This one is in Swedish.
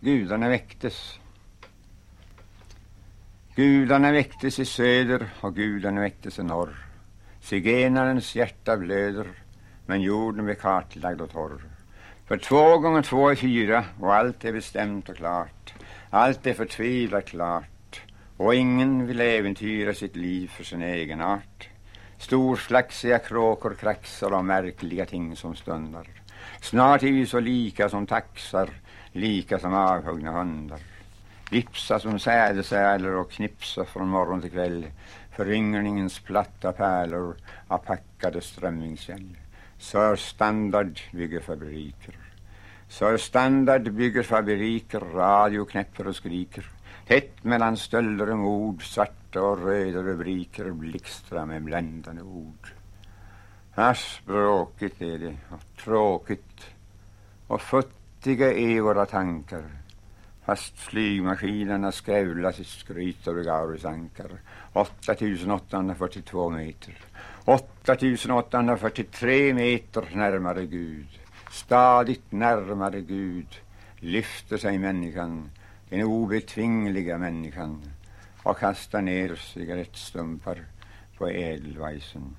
Gudarna väcktes. Gudarna väcktes i söder och gudarna väcktes i norr. Zigenarens hjärta blöder, men jorden blir kartlagd och torr. För två gånger två är fyra och allt är bestämt och klart. Allt är förtvivlat klart och ingen vill äventyra sitt liv för sin egen art. Storslaxiga kråkor kraxar och märkliga ting som stundar. Snart är vi så lika som taxar, lika som avhuggna hundar. Vipsa som sädesärlor och knipsa från morgon till kväll. Föryngringens platta pärlor av packade strömmingsfjäll. Sir Standard bygger fabriker. Sir Standard bygger fabriker, radio knäpper och skriker. Tätt mellan stölder och mord, svarta och röda rubriker blixtra med bländande ord. Här bråkigt är det och tråkigt och Flyktiga är våra tankar fast flygmaskinerna skrävlar sitt skryt över Gauris ankar. 8842 meter. 8843 meter närmare Gud. Stadigt närmare Gud lyfter sig människan, den obetvingliga människan och kastar ner cigarettstumpar på Edelweisen.